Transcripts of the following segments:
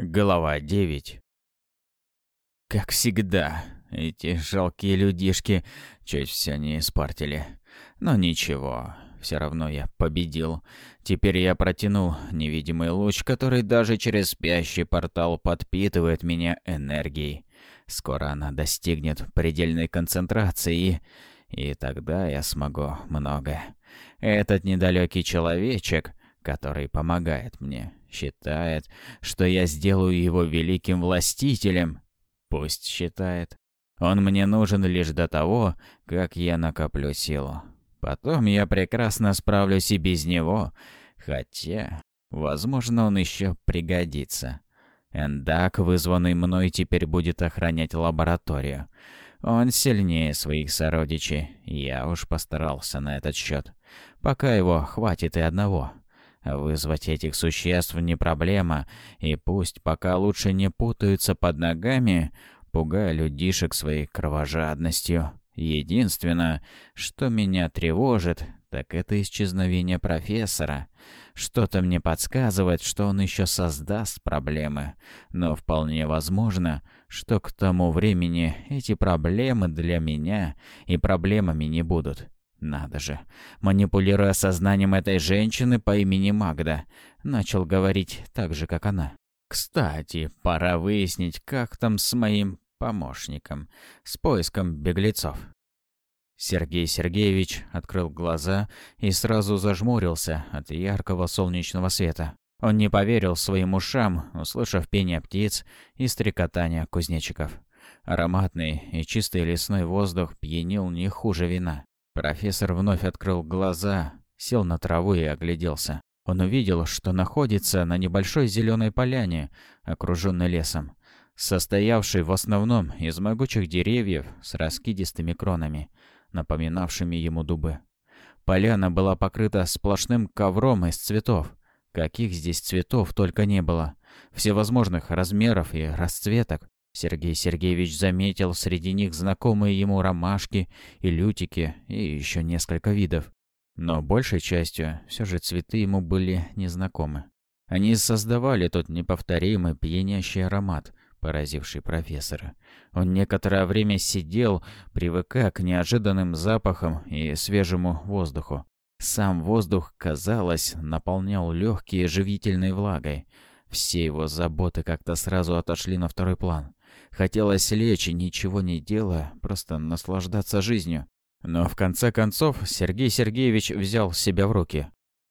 Глава 9 Как всегда, эти жалкие людишки чуть все не испортили. Но ничего, все равно я победил. Теперь я протянул невидимый луч, который даже через спящий портал подпитывает меня энергией. Скоро она достигнет предельной концентрации, и тогда я смогу многое. Этот недалекий человечек, который помогает мне, Считает, что я сделаю его великим властителем. Пусть считает. Он мне нужен лишь до того, как я накоплю силу. Потом я прекрасно справлюсь и без него, хотя, возможно, он еще пригодится. Эндак, вызванный мной, теперь будет охранять лабораторию. Он сильнее своих сородичей, я уж постарался на этот счет. Пока его хватит и одного. Вызвать этих существ не проблема, и пусть пока лучше не путаются под ногами, пугая людишек своей кровожадностью. Единственное, что меня тревожит, так это исчезновение профессора. Что-то мне подсказывает, что он еще создаст проблемы, но вполне возможно, что к тому времени эти проблемы для меня и проблемами не будут. Надо же, манипулируя сознанием этой женщины по имени Магда, начал говорить так же, как она. Кстати, пора выяснить, как там с моим помощником, с поиском беглецов. Сергей Сергеевич открыл глаза и сразу зажмурился от яркого солнечного света. Он не поверил своим ушам, услышав пение птиц и стрекотание кузнечиков. Ароматный и чистый лесной воздух пьянил не хуже вина. Профессор вновь открыл глаза, сел на траву и огляделся. Он увидел, что находится на небольшой зеленой поляне, окруженной лесом, состоявшей в основном из могучих деревьев с раскидистыми кронами, напоминавшими ему дубы. Поляна была покрыта сплошным ковром из цветов. Каких здесь цветов только не было. Всевозможных размеров и расцветок. Сергей Сергеевич заметил среди них знакомые ему ромашки и лютики и еще несколько видов. Но большей частью все же цветы ему были незнакомы. Они создавали тот неповторимый пьянящий аромат, поразивший профессора. Он некоторое время сидел, привыкая к неожиданным запахам и свежему воздуху. Сам воздух, казалось, наполнял легкие живительной влагой. Все его заботы как-то сразу отошли на второй план. Хотелось лечь и ничего не делая, просто наслаждаться жизнью. Но в конце концов Сергей Сергеевич взял себя в руки.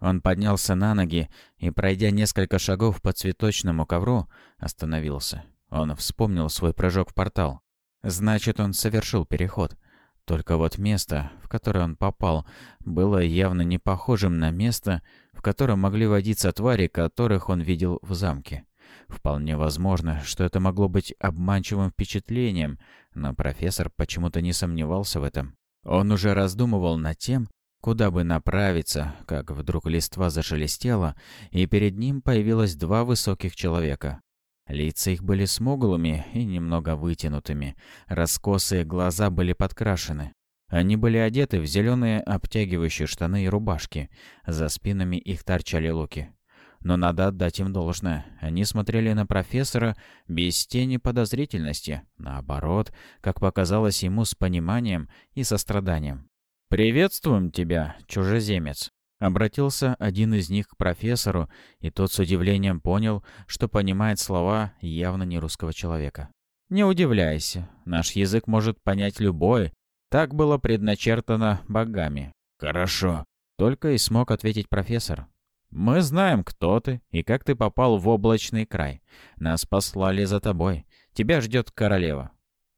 Он поднялся на ноги и, пройдя несколько шагов по цветочному ковру, остановился. Он вспомнил свой прыжок в портал. Значит, он совершил переход. Только вот место, в которое он попал, было явно не похожим на место, в котором могли водиться твари, которых он видел в замке. Вполне возможно, что это могло быть обманчивым впечатлением, но профессор почему-то не сомневался в этом. Он уже раздумывал над тем, куда бы направиться, как вдруг листва зашелестела, и перед ним появилось два высоких человека. Лица их были смуглыми и немного вытянутыми, раскосые глаза были подкрашены. Они были одеты в зеленые обтягивающие штаны и рубашки, за спинами их торчали луки. Но надо отдать им должное. Они смотрели на профессора без тени подозрительности. Наоборот, как показалось ему с пониманием и состраданием. «Приветствуем тебя, чужеземец!» Обратился один из них к профессору, и тот с удивлением понял, что понимает слова явно не русского человека. «Не удивляйся, наш язык может понять любой. Так было предначертано богами». «Хорошо», — только и смог ответить профессор. «Мы знаем, кто ты и как ты попал в облачный край. Нас послали за тобой. Тебя ждет королева».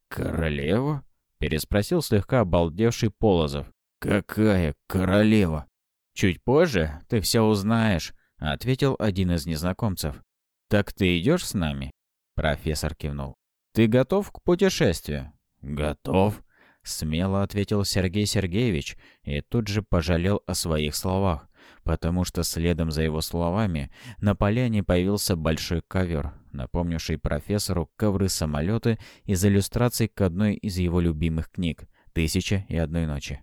«Королева?» — переспросил слегка обалдевший Полозов. «Какая королева?» «Чуть позже ты все узнаешь», — ответил один из незнакомцев. «Так ты идешь с нами?» Профессор кивнул. «Ты готов к путешествию?» «Готов», — смело ответил Сергей Сергеевич и тут же пожалел о своих словах потому что следом за его словами на поляне появился большой ковер, напомнивший профессору ковры-самолеты из иллюстраций к одной из его любимых книг «Тысяча и одной ночи».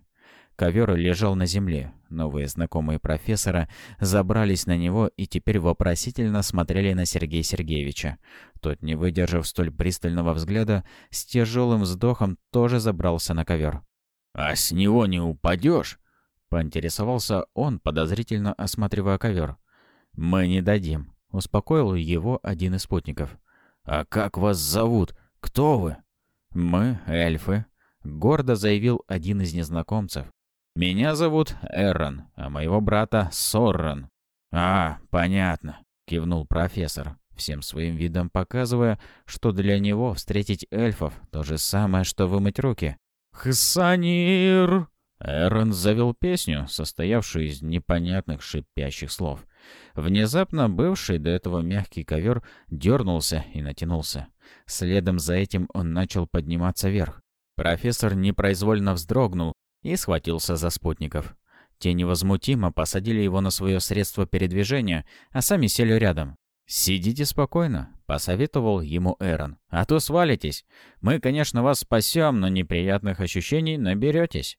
Ковер лежал на земле. Новые знакомые профессора забрались на него и теперь вопросительно смотрели на Сергея Сергеевича. Тот, не выдержав столь пристального взгляда, с тяжелым вздохом тоже забрался на ковер. «А с него не упадешь?» — поинтересовался он, подозрительно осматривая ковер. «Мы не дадим», — успокоил его один из спутников. «А как вас зовут? Кто вы?» «Мы — эльфы», — гордо заявил один из незнакомцев. «Меня зовут Эррон, а моего брата Соррон». «А, понятно», — кивнул профессор, всем своим видом показывая, что для него встретить эльфов — то же самое, что вымыть руки. «Хсанир!» Эрон завел песню, состоявшую из непонятных шипящих слов. Внезапно бывший до этого мягкий ковер дернулся и натянулся. Следом за этим он начал подниматься вверх. Профессор непроизвольно вздрогнул и схватился за спутников. Те невозмутимо посадили его на свое средство передвижения, а сами сели рядом. «Сидите спокойно», — посоветовал ему Эрон. «А то свалитесь. Мы, конечно, вас спасем, но неприятных ощущений наберетесь».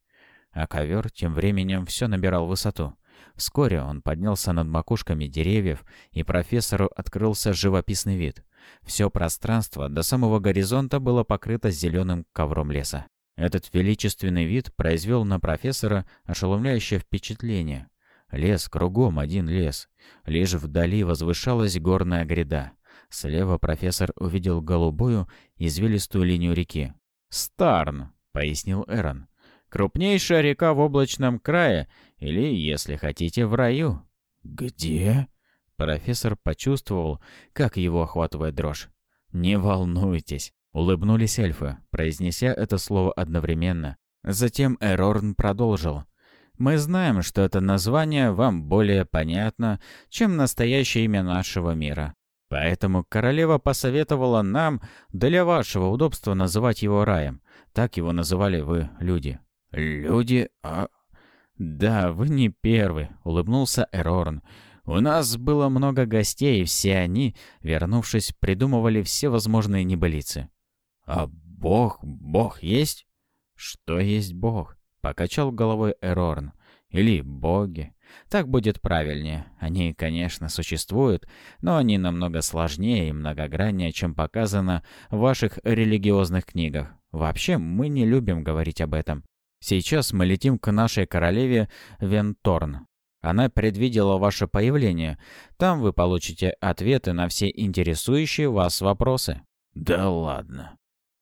А ковер тем временем все набирал высоту. Вскоре он поднялся над макушками деревьев, и профессору открылся живописный вид. Все пространство до самого горизонта было покрыто зеленым ковром леса. Этот величественный вид произвел на профессора ошеломляющее впечатление. Лес кругом один лес. Лишь вдали возвышалась горная гряда. Слева профессор увидел голубую, извилистую линию реки. «Старн», — пояснил Эрон. Крупнейшая река в облачном крае, или, если хотите, в раю». «Где?» Профессор почувствовал, как его охватывает дрожь. «Не волнуйтесь», — улыбнулись эльфы, произнеся это слово одновременно. Затем Эрорн продолжил. «Мы знаем, что это название вам более понятно, чем настоящее имя нашего мира. Поэтому королева посоветовала нам для вашего удобства называть его раем. Так его называли вы, люди. «Люди... а...» «Да, вы не первый», — улыбнулся Эрорн. «У нас было много гостей, и все они, вернувшись, придумывали все возможные небылицы». «А Бог... Бог есть?» «Что есть Бог?» — покачал головой Эрорн. «Или боги. Так будет правильнее. Они, конечно, существуют, но они намного сложнее и многограннее, чем показано в ваших религиозных книгах. Вообще, мы не любим говорить об этом. Сейчас мы летим к нашей королеве Венторн. Она предвидела ваше появление. Там вы получите ответы на все интересующие вас вопросы». «Да ладно».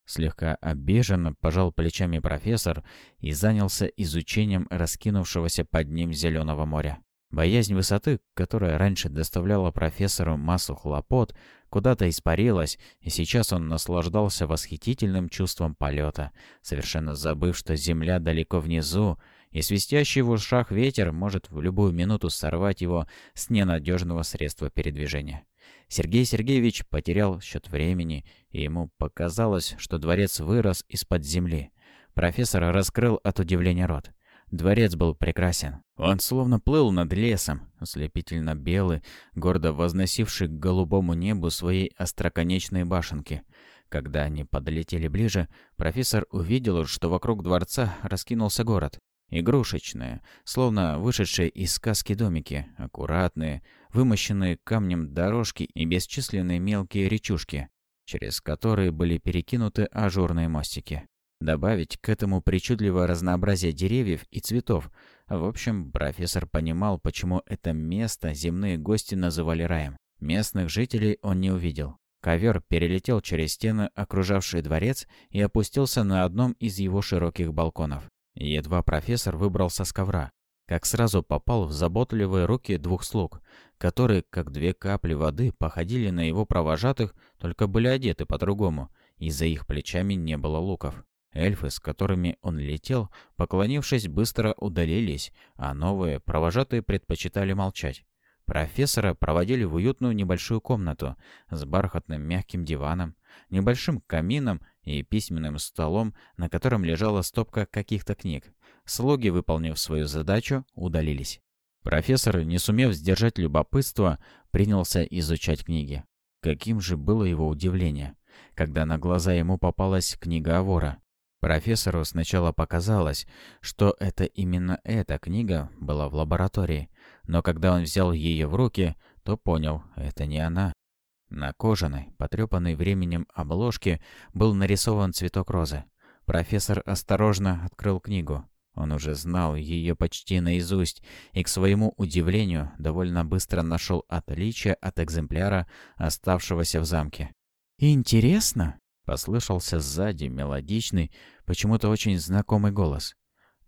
Слегка обиженно пожал плечами профессор и занялся изучением раскинувшегося под ним зеленого моря. Боязнь высоты, которая раньше доставляла профессору массу хлопот, куда-то испарилась, и сейчас он наслаждался восхитительным чувством полета, совершенно забыв, что земля далеко внизу, и свистящий в ушах ветер может в любую минуту сорвать его с ненадежного средства передвижения. Сергей Сергеевич потерял счет времени, и ему показалось, что дворец вырос из-под земли. Профессор раскрыл от удивления рот. Дворец был прекрасен. Он словно плыл над лесом, ослепительно белый, гордо возносивший к голубому небу свои остроконечные башенки. Когда они подлетели ближе, профессор увидел, что вокруг дворца раскинулся город. Игрушечные, словно вышедшие из сказки домики, аккуратные, вымощенные камнем дорожки и бесчисленные мелкие речушки, через которые были перекинуты ажурные мостики. Добавить к этому причудливое разнообразие деревьев и цветов. В общем, профессор понимал, почему это место земные гости называли раем. Местных жителей он не увидел. Ковер перелетел через стены, окружавшие дворец, и опустился на одном из его широких балконов. Едва профессор выбрался с ковра, как сразу попал в заботливые руки двух слуг, которые, как две капли воды, походили на его провожатых, только были одеты по-другому, и за их плечами не было луков. Эльфы, с которыми он летел, поклонившись, быстро удалились, а новые провожатые предпочитали молчать. Профессора проводили в уютную небольшую комнату с бархатным мягким диваном, небольшим камином и письменным столом, на котором лежала стопка каких-то книг. Слуги, выполнив свою задачу, удалились. Профессор, не сумев сдержать любопытство, принялся изучать книги. Каким же было его удивление, когда на глаза ему попалась книга о вора. Профессору сначала показалось, что это именно эта книга была в лаборатории, но когда он взял ее в руки, то понял, это не она. На кожаной, потрепанной временем обложке был нарисован цветок розы. Профессор осторожно открыл книгу. Он уже знал ее почти наизусть и, к своему удивлению, довольно быстро нашел отличие от экземпляра, оставшегося в замке. «Интересно?» — послышался сзади мелодичный, почему-то очень знакомый голос.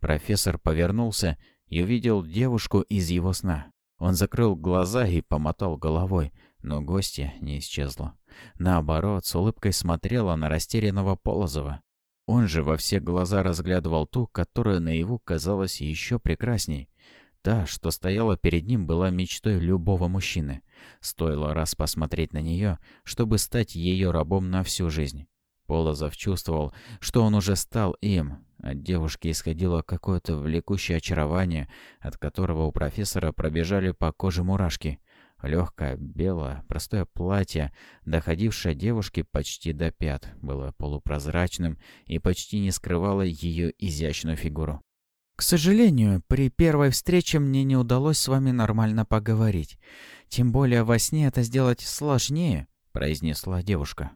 Профессор повернулся и увидел девушку из его сна. Он закрыл глаза и помотал головой, но гостья не исчезла. Наоборот, с улыбкой смотрела на растерянного Полозова. Он же во все глаза разглядывал ту, которая наяву казалась еще прекрасней. Та, что стояла перед ним, была мечтой любого мужчины. Стоило раз посмотреть на нее, чтобы стать ее рабом на всю жизнь. Полозов чувствовал, что он уже стал им. От девушки исходило какое-то влекущее очарование, от которого у профессора пробежали по коже мурашки. Легкое, белое, простое платье, доходившее девушке почти до пят, было полупрозрачным и почти не скрывало ее изящную фигуру. «К сожалению, при первой встрече мне не удалось с вами нормально поговорить. Тем более во сне это сделать сложнее», — произнесла девушка.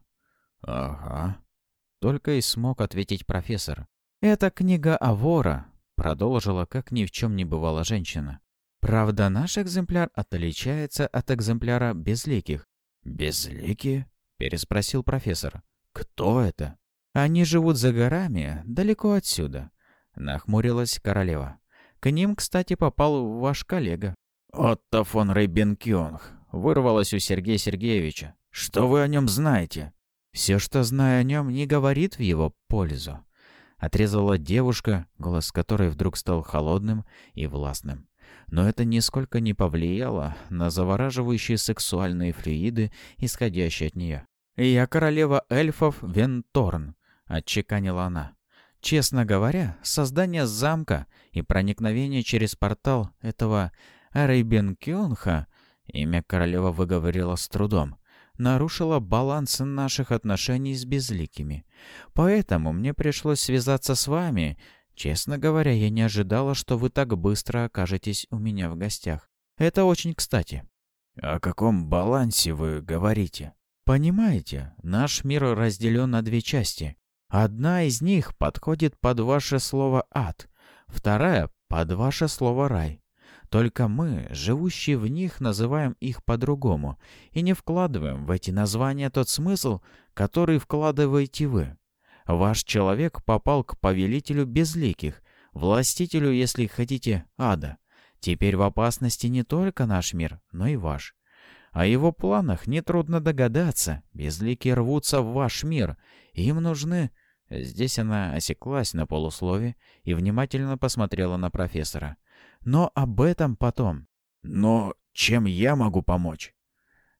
«Ага», — только и смог ответить профессор. «Это книга Авора», — продолжила, как ни в чем не бывала женщина. Правда, наш экземпляр отличается от экземпляра безликих. «Безликие?» — переспросил профессор. «Кто это?» «Они живут за горами, далеко отсюда», — нахмурилась королева. «К ним, кстати, попал ваш коллега». «Отто фон Рейбенкёнг», — вырвалось у Сергея Сергеевича. «Что вы о нем знаете?» «Все, что знаю о нем, не говорит в его пользу», — отрезала девушка, голос которой вдруг стал холодным и властным но это нисколько не повлияло на завораживающие сексуальные флюиды, исходящие от нее. «Я королева эльфов Венторн», — отчеканила она. «Честно говоря, создание замка и проникновение через портал этого Рейбенкюнха, имя королева выговорила с трудом, нарушило баланс наших отношений с безликими. Поэтому мне пришлось связаться с вами Честно говоря, я не ожидала, что вы так быстро окажетесь у меня в гостях. Это очень кстати. О каком балансе вы говорите? Понимаете, наш мир разделен на две части. Одна из них подходит под ваше слово «ад», вторая — под ваше слово «рай». Только мы, живущие в них, называем их по-другому и не вкладываем в эти названия тот смысл, который вкладываете вы. Ваш человек попал к повелителю безликих, властителю, если хотите, ада. Теперь в опасности не только наш мир, но и ваш. О его планах нетрудно догадаться. Безликие рвутся в ваш мир. Им нужны... Здесь она осеклась на полуслове и внимательно посмотрела на профессора. Но об этом потом. Но чем я могу помочь?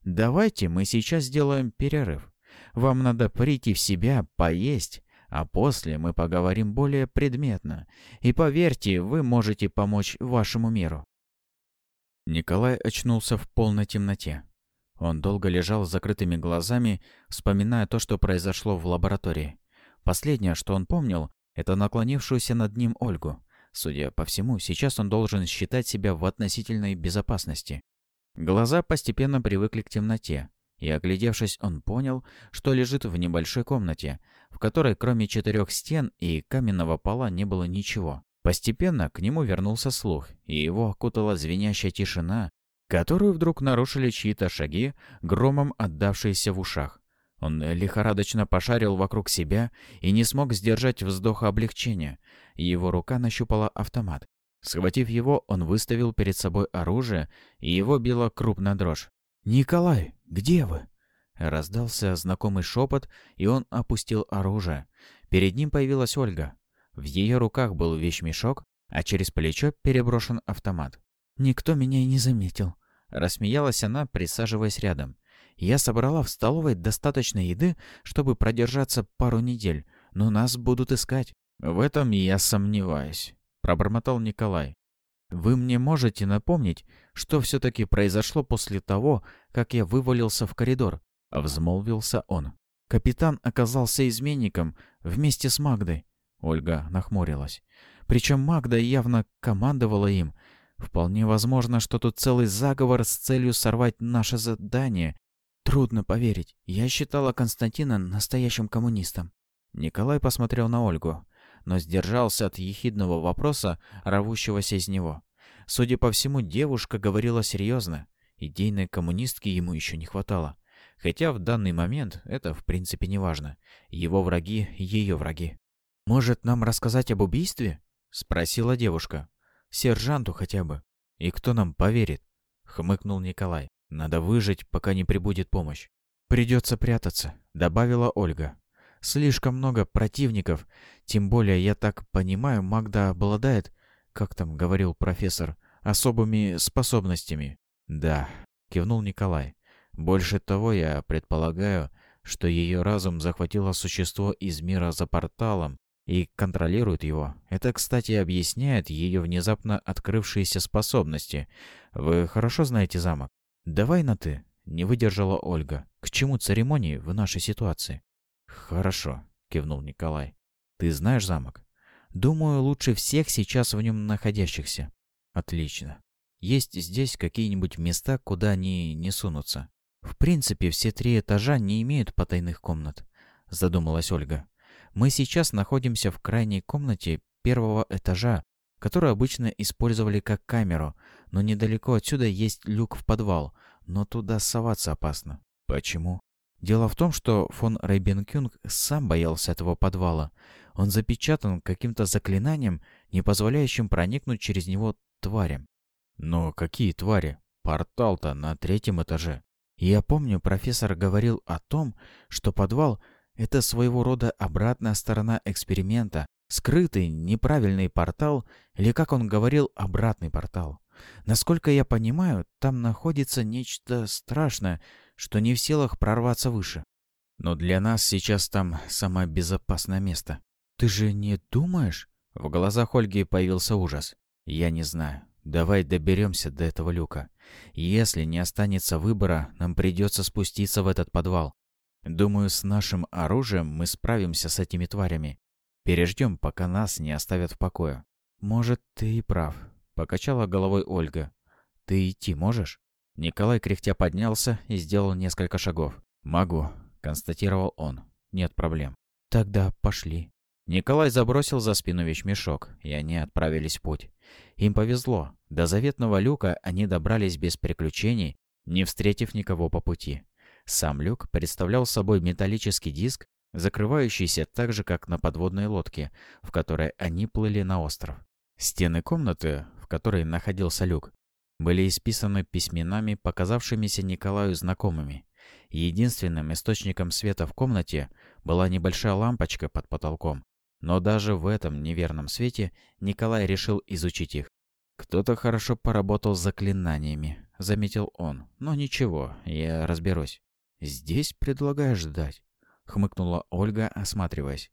Давайте мы сейчас сделаем перерыв. Вам надо прийти в себя, поесть, а после мы поговорим более предметно. И поверьте, вы можете помочь вашему миру». Николай очнулся в полной темноте. Он долго лежал с закрытыми глазами, вспоминая то, что произошло в лаборатории. Последнее, что он помнил, это наклонившуюся над ним Ольгу. Судя по всему, сейчас он должен считать себя в относительной безопасности. Глаза постепенно привыкли к темноте, и, оглядевшись, он понял, что лежит в небольшой комнате, в которой кроме четырех стен и каменного пола не было ничего. Постепенно к нему вернулся слух, и его окутала звенящая тишина, которую вдруг нарушили чьи-то шаги, громом отдавшиеся в ушах. Он лихорадочно пошарил вокруг себя и не смог сдержать вздоха облегчения. Его рука нащупала автомат. Схватив его, он выставил перед собой оружие, и его била крупная дрожь. «Николай, где вы?» Раздался знакомый шепот, и он опустил оружие. Перед ним появилась Ольга. В ее руках был вещмешок, а через плечо переброшен автомат. «Никто меня и не заметил», — рассмеялась она, присаживаясь рядом. «Я собрала в столовой достаточно еды, чтобы продержаться пару недель, но нас будут искать». «В этом я сомневаюсь», — пробормотал Николай. Вы мне можете напомнить, что все-таки произошло после того, как я вывалился в коридор?» — взмолвился он. «Капитан оказался изменником вместе с Магдой. Ольга нахмурилась. Причем Магда явно командовала им. Вполне возможно, что тут целый заговор с целью сорвать наше задание. Трудно поверить. Я считала Константина настоящим коммунистом. Николай посмотрел на Ольгу, но сдержался от ехидного вопроса, рвущегося из него. Судя по всему, девушка говорила серьезно. Идейной коммунистки ему еще не хватало. Хотя в данный момент это в принципе не важно. Его враги — ее враги. «Может, нам рассказать об убийстве?» — спросила девушка. «Сержанту хотя бы. И кто нам поверит?» — хмыкнул Николай. «Надо выжить, пока не прибудет помощь». «Придется прятаться», — добавила Ольга. «Слишком много противников. Тем более, я так понимаю, Магда обладает, как там говорил профессор, особыми способностями». «Да», — кивнул Николай. «Больше того, я предполагаю, что ее разум захватило существо из мира за порталом, и контролирует его. Это, кстати, объясняет ее внезапно открывшиеся способности. Вы хорошо знаете замок? Давай на «ты», — не выдержала Ольга. К чему церемонии в нашей ситуации? Хорошо, кивнул Николай. Ты знаешь замок? Думаю, лучше всех сейчас в нем находящихся. Отлично. Есть здесь какие-нибудь места, куда они не сунутся? В принципе, все три этажа не имеют потайных комнат, задумалась Ольга. Мы сейчас находимся в крайней комнате первого этажа, которую обычно использовали как камеру, но недалеко отсюда есть люк в подвал, но туда соваться опасно. Почему? Дело в том, что фон Рейбенкюнг сам боялся этого подвала. Он запечатан каким-то заклинанием, не позволяющим проникнуть через него тварям. Но какие твари? Портал-то на третьем этаже. Я помню, профессор говорил о том, что подвал это своего рода обратная сторона эксперимента, скрытый, неправильный портал, или, как он говорил, обратный портал. Насколько я понимаю, там находится нечто страшное, что не в силах прорваться выше. Но для нас сейчас там самое безопасное место. Ты же не думаешь? В глазах Ольги появился ужас. Я не знаю. Давай доберемся до этого люка. Если не останется выбора, нам придется спуститься в этот подвал. Думаю, с нашим оружием мы справимся с этими тварями. Переждем, пока нас не оставят в покое. Может, ты и прав. Покачала головой Ольга. Ты идти можешь? Николай кряхтя поднялся и сделал несколько шагов. «Могу», — констатировал он. «Нет проблем». «Тогда пошли». Николай забросил за спину вещмешок, и они отправились в путь. Им повезло. До заветного люка они добрались без приключений, не встретив никого по пути. Сам люк представлял собой металлический диск, закрывающийся так же, как на подводной лодке, в которой они плыли на остров. Стены комнаты, в которой находился люк, были исписаны письменами, показавшимися Николаю знакомыми. Единственным источником света в комнате была небольшая лампочка под потолком, но даже в этом неверном свете Николай решил изучить их. «Кто-то хорошо поработал с заклинаниями», — заметил он. «Но ничего, я разберусь». «Здесь предлагаешь ждать?» — хмыкнула Ольга, осматриваясь.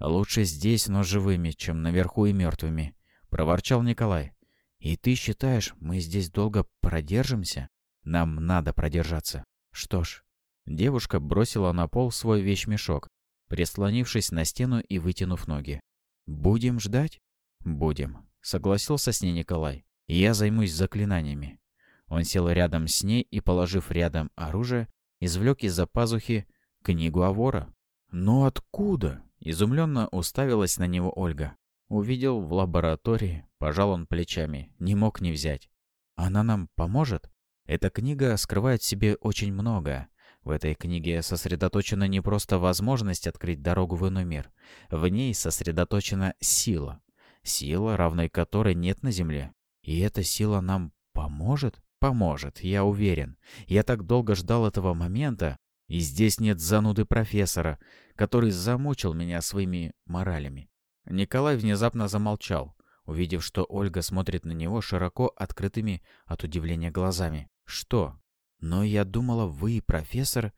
«Лучше здесь, но живыми, чем наверху и мертвыми», — проворчал Николай. «И ты считаешь, мы здесь долго продержимся? Нам надо продержаться. Что ж». Девушка бросила на пол свой вещмешок, прислонившись на стену и вытянув ноги. «Будем ждать?» «Будем», — согласился с ней Николай. «Я займусь заклинаниями». Он сел рядом с ней и, положив рядом оружие, извлек из-за пазухи книгу Авора. «Но откуда?» — изумленно уставилась на него Ольга. Увидел в лаборатории, пожал он плечами, не мог не взять. «Она нам поможет?» Эта книга скрывает в себе очень многое. В этой книге сосредоточена не просто возможность открыть дорогу в иной мир. В ней сосредоточена сила. Сила, равной которой нет на Земле. И эта сила нам поможет? Поможет, я уверен. Я так долго ждал этого момента, и здесь нет зануды профессора, который замучил меня своими моралями. Николай внезапно замолчал, увидев, что Ольга смотрит на него широко открытыми от удивления глазами. «Что? Но я думала, вы профессор...»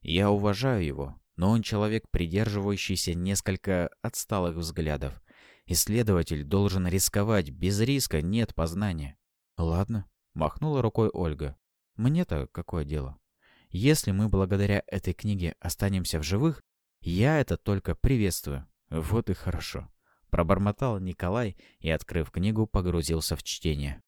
«Я уважаю его, но он человек, придерживающийся несколько отсталых взглядов. Исследователь должен рисковать, без риска нет познания». «Ладно, Махнула рукой Ольга. Мне-то какое дело? Если мы благодаря этой книге останемся в живых, я это только приветствую. Вот и хорошо. Пробормотал Николай и, открыв книгу, погрузился в чтение.